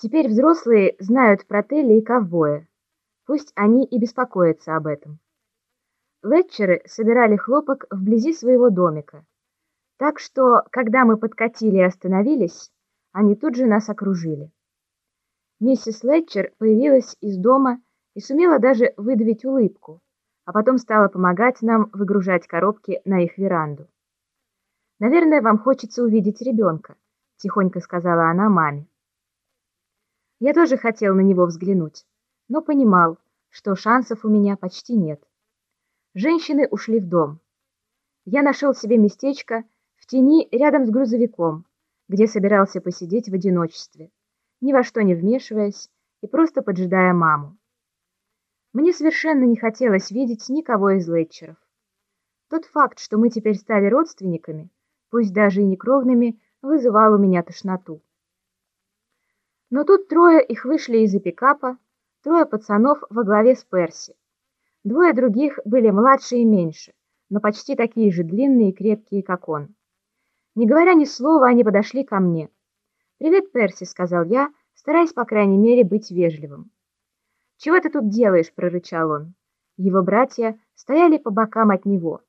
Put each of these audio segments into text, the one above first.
Теперь взрослые знают про Телли и ковбоя. Пусть они и беспокоятся об этом. Летчеры собирали хлопок вблизи своего домика. Так что, когда мы подкатили и остановились, они тут же нас окружили. Миссис Летчер появилась из дома и сумела даже выдавить улыбку, а потом стала помогать нам выгружать коробки на их веранду. «Наверное, вам хочется увидеть ребенка», — тихонько сказала она маме. Я тоже хотел на него взглянуть, но понимал, что шансов у меня почти нет. Женщины ушли в дом. Я нашел себе местечко в тени рядом с грузовиком, где собирался посидеть в одиночестве, ни во что не вмешиваясь и просто поджидая маму. Мне совершенно не хотелось видеть никого из Летчеров. Тот факт, что мы теперь стали родственниками, пусть даже и не кровными, вызывал у меня тошноту. Но тут трое их вышли из-за пикапа, трое пацанов во главе с Перси. Двое других были младше и меньше, но почти такие же длинные и крепкие, как он. Не говоря ни слова, они подошли ко мне. «Привет, Перси», — сказал я, стараясь, по крайней мере, быть вежливым. «Чего ты тут делаешь?» — прорычал он. Его братья стояли по бокам от него,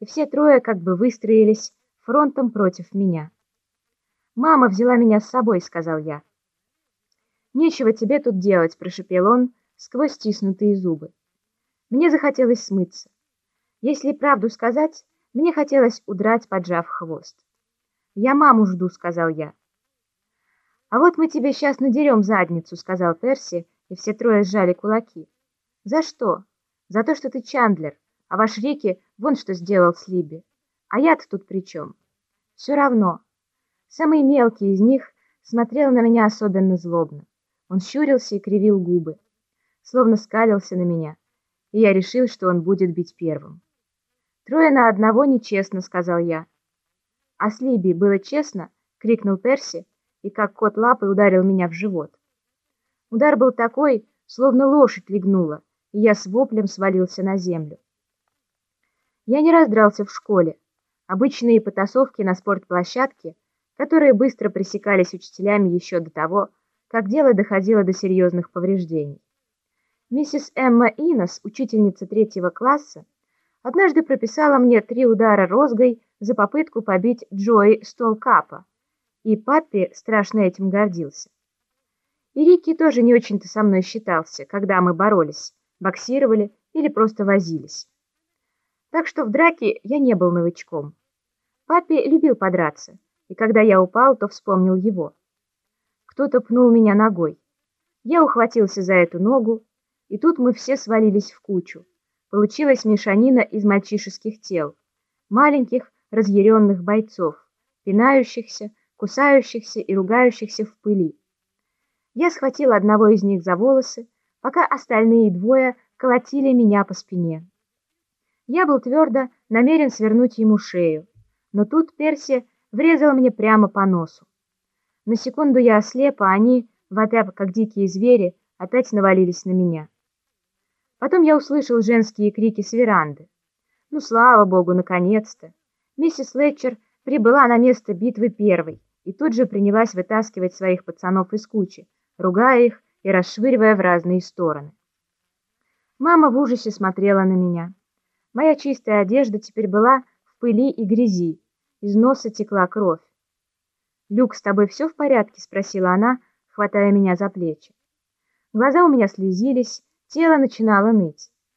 и все трое как бы выстроились фронтом против меня. «Мама взяла меня с собой», — сказал я. «Нечего тебе тут делать», — прошепел он сквозь стиснутые зубы. Мне захотелось смыться. Если правду сказать, мне хотелось удрать, поджав хвост. «Я маму жду», — сказал я. «А вот мы тебе сейчас надерем задницу», — сказал Перси, и все трое сжали кулаки. «За что? За то, что ты Чандлер, а ваш Рики вон что сделал с Либи. А я-то тут при чем? Все равно». Самый мелкий из них смотрел на меня особенно злобно. Он щурился и кривил губы, словно скалился на меня, и я решил, что он будет бить первым. «Трое на одного нечестно», — сказал я. «А с Либи было честно?» — крикнул Перси, и как кот лапой ударил меня в живот. Удар был такой, словно лошадь легнула, и я с воплем свалился на землю. Я не раз дрался в школе. Обычные потасовки на спортплощадке, которые быстро пресекались учителями еще до того, как дело доходило до серьезных повреждений. Миссис Эмма Инос, учительница третьего класса, однажды прописала мне три удара розгой за попытку побить Джои Столкапа, и папе страшно этим гордился. И Рикки тоже не очень-то со мной считался, когда мы боролись, боксировали или просто возились. Так что в драке я не был новичком. Папе любил подраться, и когда я упал, то вспомнил его. Кто-то пнул меня ногой. Я ухватился за эту ногу, и тут мы все свалились в кучу. Получилась мешанина из мальчишеских тел, маленьких разъяренных бойцов, пинающихся, кусающихся и ругающихся в пыли. Я схватил одного из них за волосы, пока остальные двое колотили меня по спине. Я был твердо намерен свернуть ему шею, но тут Перси врезал мне прямо по носу. На секунду я ослеп, а они, вопя как дикие звери, опять навалились на меня. Потом я услышал женские крики с веранды. Ну, слава богу, наконец-то! Миссис Летчер прибыла на место битвы первой и тут же принялась вытаскивать своих пацанов из кучи, ругая их и расшвыривая в разные стороны. Мама в ужасе смотрела на меня. Моя чистая одежда теперь была в пыли и грязи, из носа текла кровь. «Люк, с тобой все в порядке?» — спросила она, хватая меня за плечи. Глаза у меня слезились, тело начинало ныть.